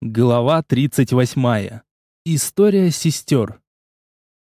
Глава 38. История сестер.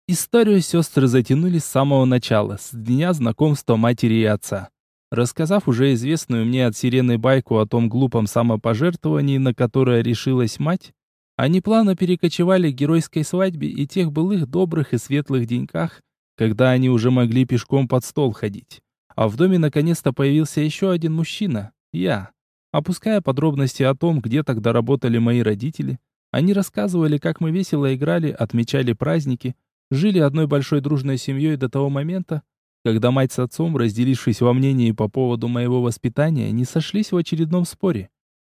Историю сестры затянули с самого начала, с дня знакомства матери и отца. Рассказав уже известную мне от сирены байку о том глупом самопожертвовании, на которое решилась мать, они плавно перекочевали к геройской свадьбе и тех былых добрых и светлых деньках, когда они уже могли пешком под стол ходить. А в доме наконец-то появился еще один мужчина, я. Опуская подробности о том, где тогда работали мои родители, они рассказывали, как мы весело играли, отмечали праздники, жили одной большой дружной семьей до того момента, когда мать с отцом, разделившись во мнении по поводу моего воспитания, не сошлись в очередном споре.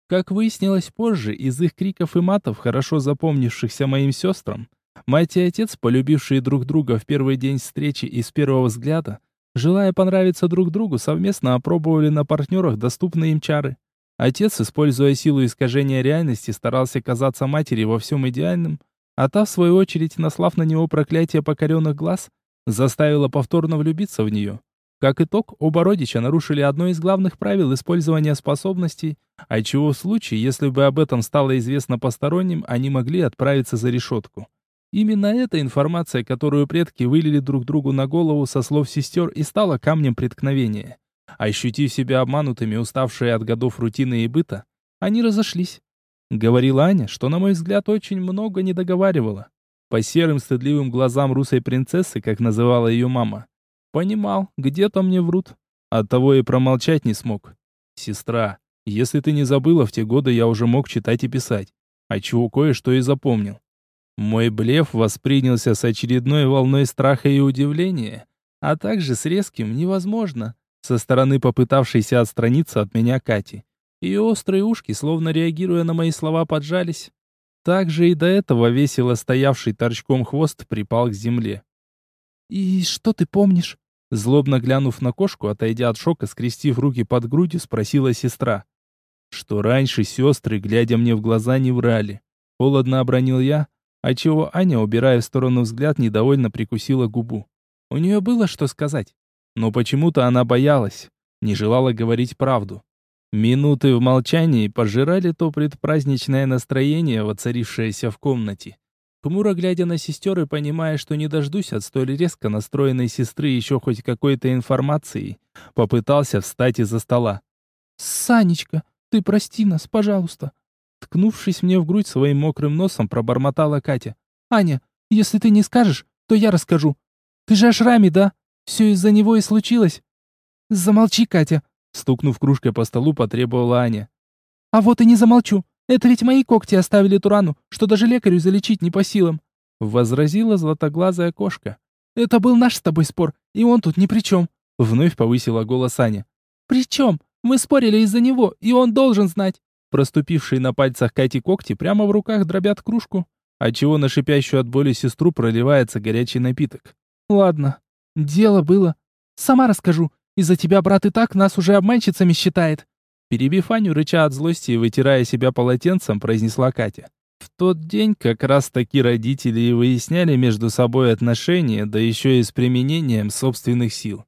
Как выяснилось позже, из их криков и матов, хорошо запомнившихся моим сестрам, мать и отец, полюбившие друг друга в первый день встречи и с первого взгляда, желая понравиться друг другу, совместно опробовали на партнерах доступные им чары. Отец, используя силу искажения реальности, старался казаться матери во всем идеальным, а та, в свою очередь, наслав на него проклятие покоренных глаз, заставила повторно влюбиться в нее. Как итог, оба родича нарушили одно из главных правил использования способностей, а чего в случае, если бы об этом стало известно посторонним, они могли отправиться за решетку. Именно эта информация, которую предки вылили друг другу на голову со слов сестер, и стала камнем преткновения. Ощутив себя обманутыми, уставшие от годов рутины и быта, они разошлись. Говорила Аня, что, на мой взгляд, очень много не договаривала. По серым стыдливым глазам русой принцессы, как называла ее мама. Понимал, где-то мне врут. Оттого и промолчать не смог. Сестра, если ты не забыла, в те годы я уже мог читать и писать. А чего кое-что и запомнил. Мой блеф воспринялся с очередной волной страха и удивления, а также с резким «невозможно» со стороны попытавшейся отстраниться от меня Кати. Ее острые ушки, словно реагируя на мои слова, поджались. Также и до этого весело стоявший торчком хвост припал к земле. «И что ты помнишь?» Злобно глянув на кошку, отойдя от шока, скрестив руки под грудью, спросила сестра. Что раньше сестры, глядя мне в глаза, не врали. Холодно обронил я, отчего Аня, убирая в сторону взгляд, недовольно прикусила губу. У нее было что сказать. Но почему-то она боялась, не желала говорить правду. Минуты в молчании пожирали то предпраздничное настроение, воцарившееся в комнате. Хмуро глядя на сестер и понимая, что не дождусь от столь резко настроенной сестры еще хоть какой-то информации, попытался встать из-за стола. «Санечка, ты прости нас, пожалуйста!» Ткнувшись мне в грудь своим мокрым носом, пробормотала Катя. «Аня, если ты не скажешь, то я расскажу. Ты же о шраме, да? Все из-за него и случилось. Замолчи, Катя, стукнув кружкой по столу, потребовала Аня. А вот и не замолчу. Это ведь мои когти оставили ту рану, что даже лекарю залечить не по силам, возразила златоглазая кошка. Это был наш с тобой спор, и он тут ни при чем. Вновь повысила голос Аня. При чем? Мы спорили из-за него, и он должен знать. Проступившие на пальцах Кати когти прямо в руках дробят кружку, отчего на шипящую от боли сестру проливается горячий напиток. Ладно, Дело было. Сама расскажу. Из-за тебя брат и так нас уже обманщицами считает. Перебив Аню, рыча от злости и вытирая себя полотенцем, произнесла Катя. В тот день как раз таки родители и выясняли между собой отношения, да еще и с применением собственных сил.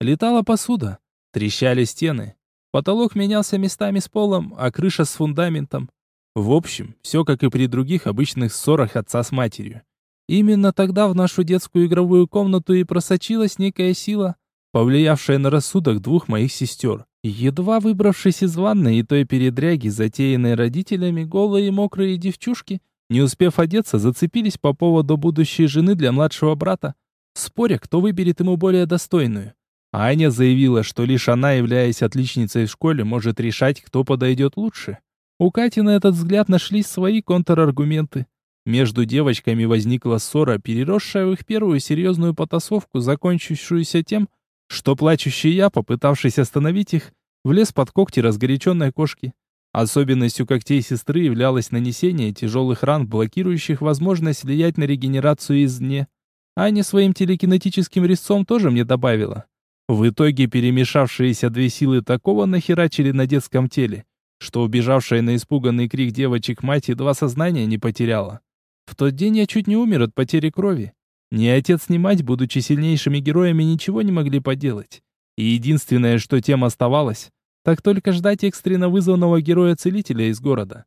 Летала посуда, трещали стены, потолок менялся местами с полом, а крыша с фундаментом. В общем, все как и при других обычных ссорах отца с матерью. Именно тогда в нашу детскую игровую комнату и просочилась некая сила, повлиявшая на рассудок двух моих сестер. Едва выбравшись из ванной и той передряги, затеянной родителями, голые и мокрые девчушки, не успев одеться, зацепились по поводу будущей жены для младшего брата, споря, кто выберет ему более достойную. Аня заявила, что лишь она, являясь отличницей в школе, может решать, кто подойдет лучше. У Кати на этот взгляд нашлись свои контраргументы. Между девочками возникла ссора, переросшая в их первую серьезную потасовку, закончившуюся тем, что плачущий я, попытавшись остановить их, влез под когти разгоряченной кошки. Особенностью когтей сестры являлось нанесение тяжелых ран, блокирующих возможность влиять на регенерацию извне. Аня своим телекинетическим резцом тоже мне добавила. В итоге перемешавшиеся две силы такого нахерачили на детском теле, что убежавшая на испуганный крик девочек мать едва сознания не потеряла. В тот день я чуть не умер от потери крови. Ни отец, ни мать, будучи сильнейшими героями, ничего не могли поделать. И единственное, что тем оставалось, так только ждать экстренно вызванного героя-целителя из города.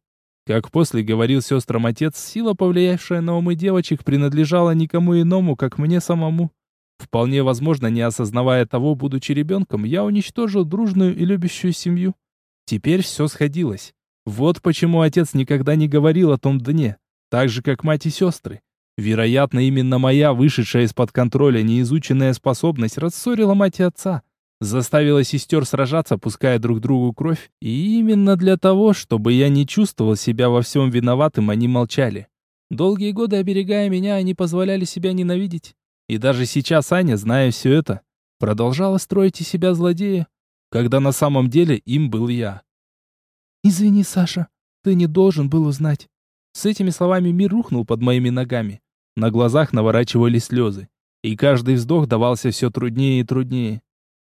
Как после говорил сестрам отец, сила, повлиявшая на умы девочек, принадлежала никому иному, как мне самому. Вполне возможно, не осознавая того, будучи ребенком, я уничтожил дружную и любящую семью. Теперь все сходилось. Вот почему отец никогда не говорил о том дне, так же, как мать и сестры. Вероятно, именно моя вышедшая из-под контроля неизученная способность рассорила мать и отца, заставила сестер сражаться, пуская друг другу кровь, и именно для того, чтобы я не чувствовал себя во всем виноватым, они молчали. Долгие годы оберегая меня, они позволяли себя ненавидеть. И даже сейчас Аня, зная все это, продолжала строить из себя злодея, когда на самом деле им был я. «Извини, Саша, ты не должен был узнать». С этими словами мир рухнул под моими ногами. На глазах наворачивались слезы, и каждый вздох давался все труднее и труднее.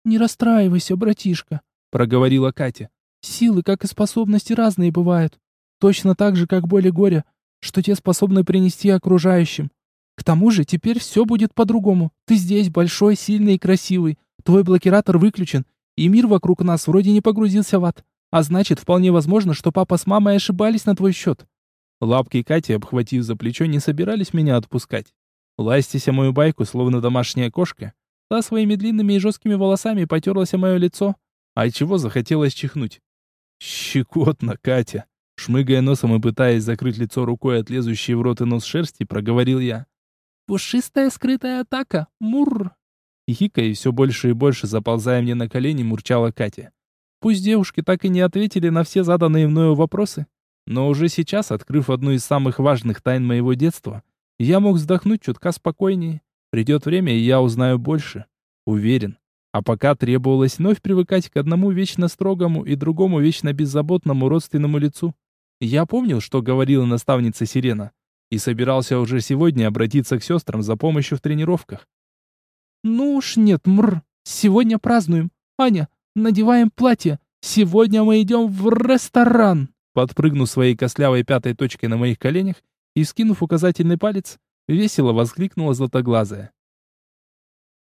«Не расстраивайся, братишка», — проговорила Катя. «Силы, как и способности, разные бывают. Точно так же, как боль и горе, что те способны принести окружающим. К тому же теперь все будет по-другому. Ты здесь большой, сильный и красивый. Твой блокиратор выключен, и мир вокруг нас вроде не погрузился в ад. А значит, вполне возможно, что папа с мамой ошибались на твой счет. Лапки Кати, обхватив за плечо, не собирались меня отпускать. Ластясь о мою байку, словно домашняя кошка, та своими длинными и жесткими волосами потерлась о мое лицо, а чего захотелось чихнуть. «Щекотно, Катя!» Шмыгая носом и пытаясь закрыть лицо рукой от лезущей в рот и нос шерсти, проговорил я. «Пушистая скрытая атака! Мурр!» Хихикая и все больше и больше заползая мне на колени, мурчала Катя. Пусть девушки так и не ответили на все заданные мною вопросы, но уже сейчас, открыв одну из самых важных тайн моего детства, я мог вздохнуть чутка спокойнее. Придет время, и я узнаю больше. Уверен. А пока требовалось вновь привыкать к одному вечно строгому и другому вечно беззаботному родственному лицу. Я помнил, что говорила наставница Сирена, и собирался уже сегодня обратиться к сестрам за помощью в тренировках. «Ну уж нет, мр, сегодня празднуем. Аня, надеваем платье. Сегодня мы идем в ресторан!» Подпрыгнув своей костлявой пятой точкой на моих коленях и скинув указательный палец, весело воскликнула златоглазая.